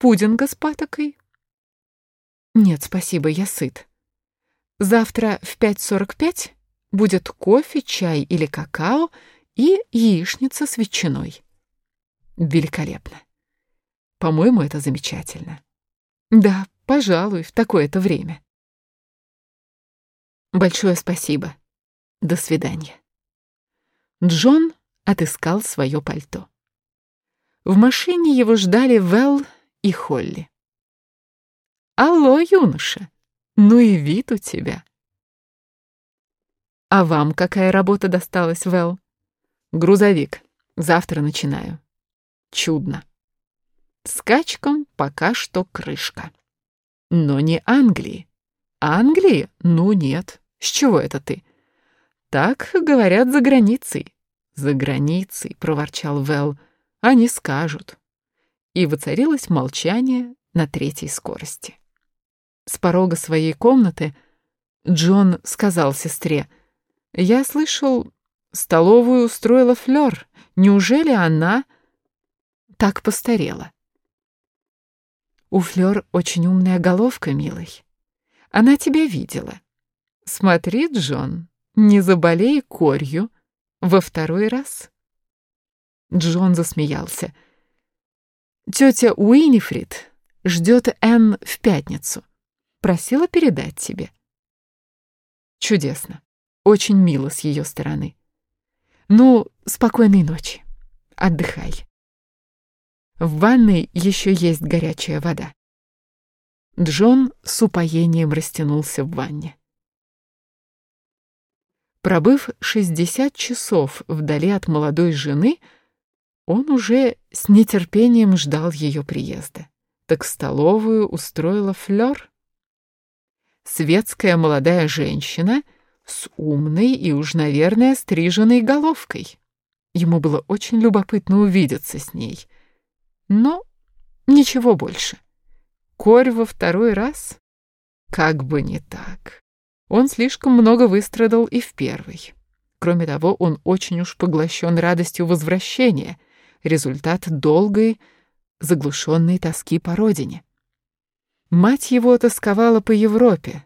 пудинга с патокой? Нет, спасибо, я сыт. Завтра в 5.45 будет кофе, чай или какао и яичница с ветчиной. Великолепно. По-моему, это замечательно. Да, пожалуй, в такое-то время. Большое спасибо. До свидания. Джон отыскал свое пальто. В машине его ждали Вэл и Холли. «Алло, юноша, ну и вид у тебя!» «А вам какая работа досталась, Вэл?» «Грузовик. Завтра начинаю». «Чудно. Скачком пока что крышка. Но не Англии. Англии? Ну нет. С чего это ты?» «Так говорят за границей». «За границей», — проворчал Вэл. «Они скажут». И воцарилось молчание на третьей скорости. С порога своей комнаты Джон сказал сестре, «Я слышал, столовую устроила Флёр. Неужели она так постарела?» «У Флёр очень умная головка, милый. Она тебя видела. Смотри, Джон, не заболей корью во второй раз». Джон засмеялся. «Тетя Уинифрид ждет Энн в пятницу. Просила передать тебе. Чудесно. Очень мило с ее стороны. Ну, спокойной ночи. Отдыхай. В ванной еще есть горячая вода. Джон с упоением растянулся в ванне. Пробыв 60 часов вдали от молодой жены, он уже с нетерпением ждал ее приезда. Так столовую устроила Флёр светская молодая женщина с умной и уж, наверное, стриженной головкой. Ему было очень любопытно увидеться с ней. Но ничего больше. Корь во второй раз? Как бы не так. Он слишком много выстрадал и в первый. Кроме того, он очень уж поглощен радостью возвращения, результат долгой, заглушенной тоски по родине. Мать его тосковала по Европе,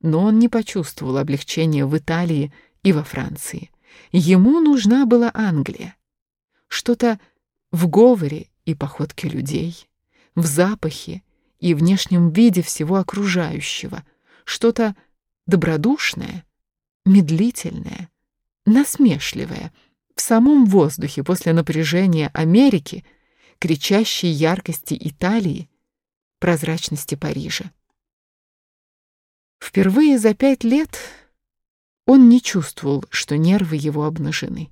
но он не почувствовал облегчения в Италии и во Франции. Ему нужна была Англия. Что-то в говоре и походке людей, в запахе и внешнем виде всего окружающего, что-то добродушное, медлительное, насмешливое, в самом воздухе после напряжения Америки, кричащей яркости Италии прозрачности Парижа. Впервые за пять лет он не чувствовал, что нервы его обнажены.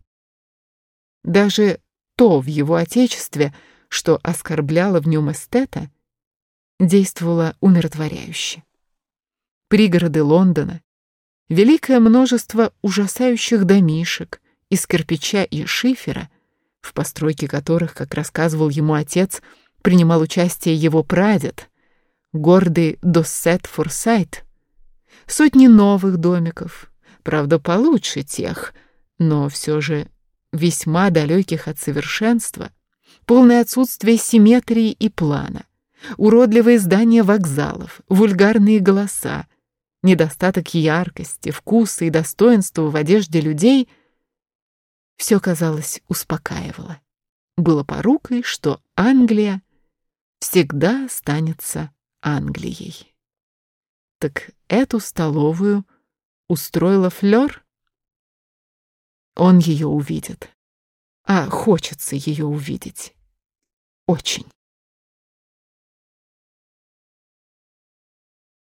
Даже то в его отечестве, что оскорбляло в нем эстета, действовало умиротворяюще. Пригороды Лондона, великое множество ужасающих домишек из кирпича и шифера, в постройке которых, как рассказывал ему отец, принимал участие его прадед, гордый Доссет Форсайт. Сотни новых домиков, правда, получше тех, но все же весьма далеких от совершенства, полное отсутствие симметрии и плана, уродливые здания вокзалов, вульгарные голоса, недостаток яркости, вкуса и достоинства в одежде людей — все, казалось, успокаивало. Было порукой, что Англия всегда останется Англией. Так эту столовую устроила Флёр? Он ее увидит. А хочется ее увидеть. Очень.